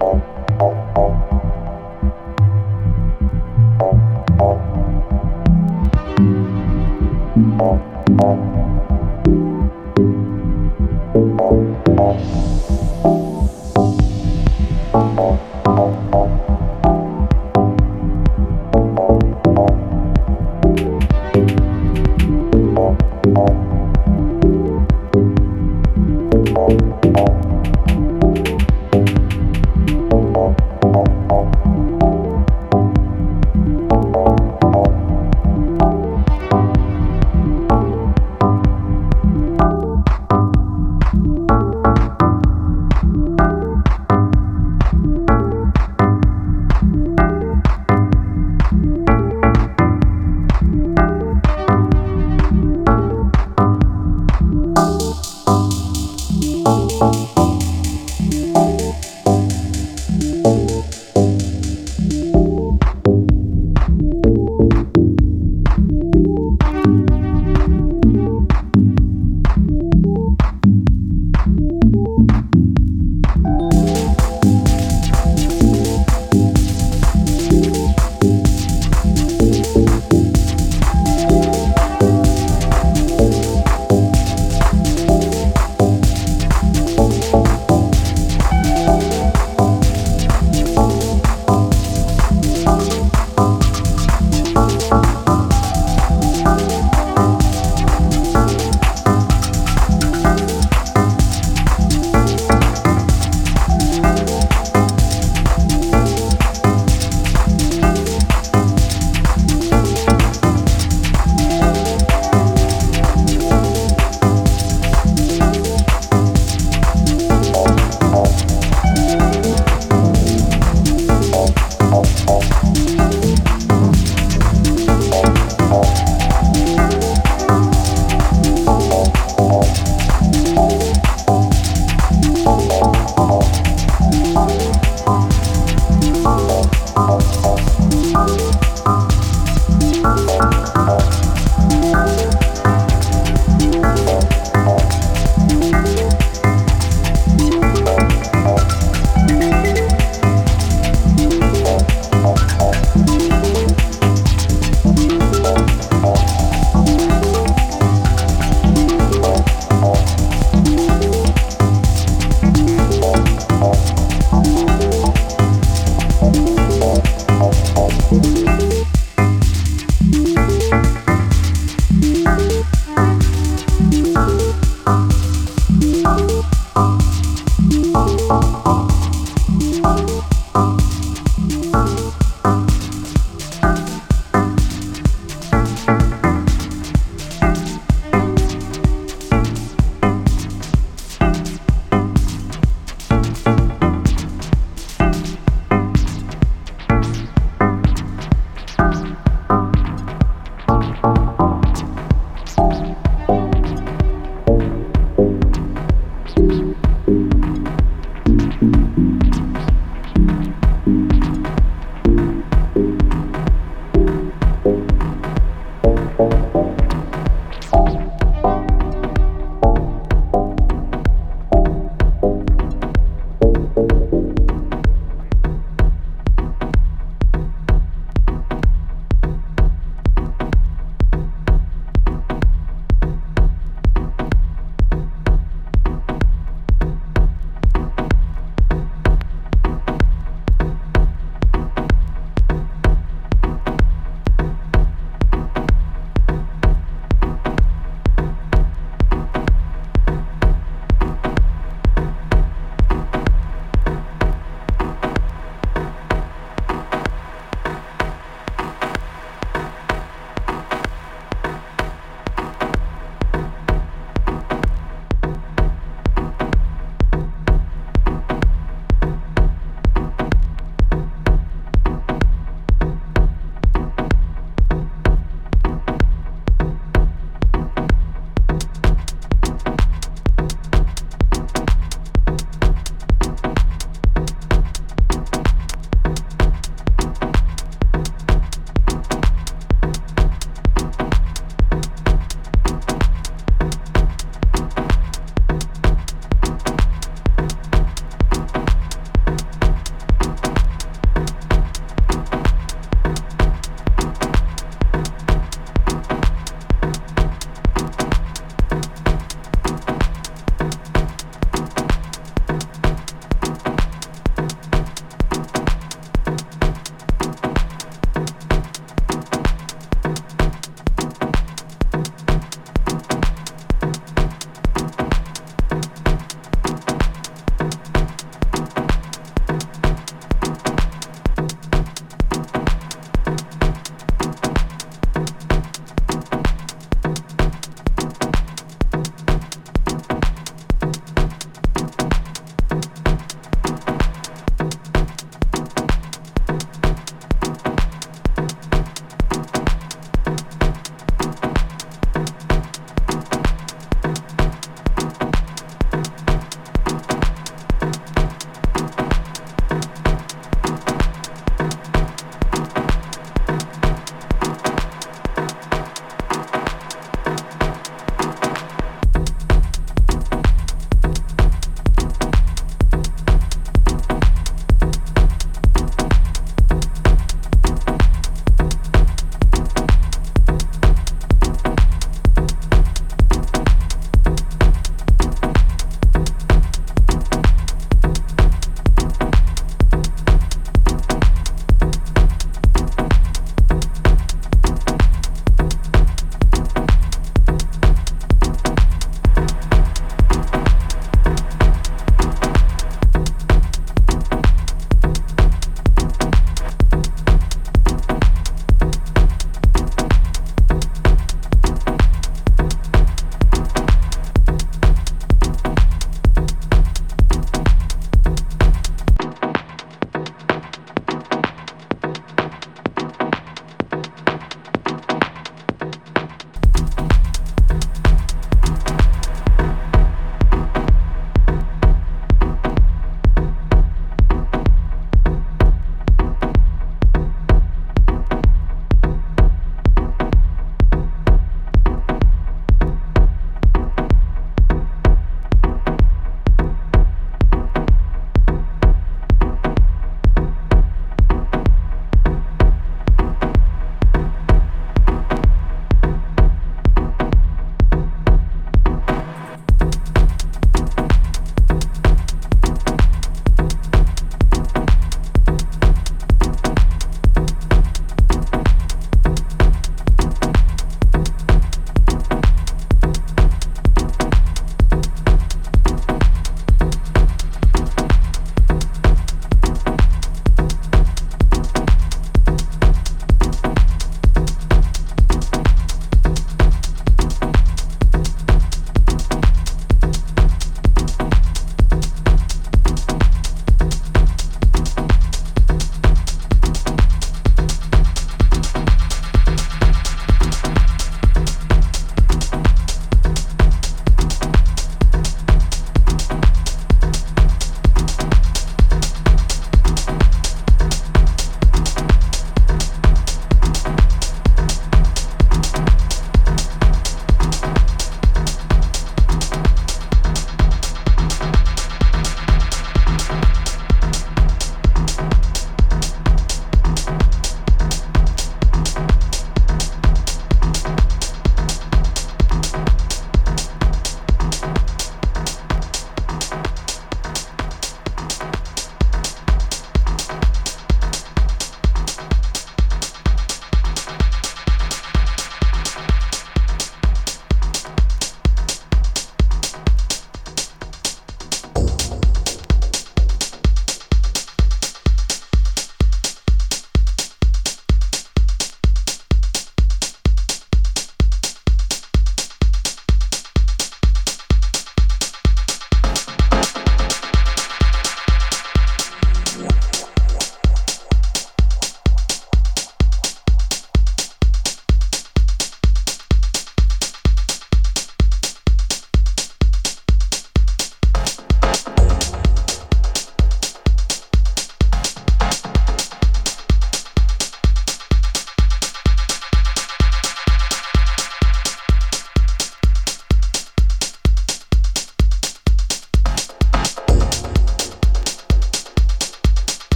Bye.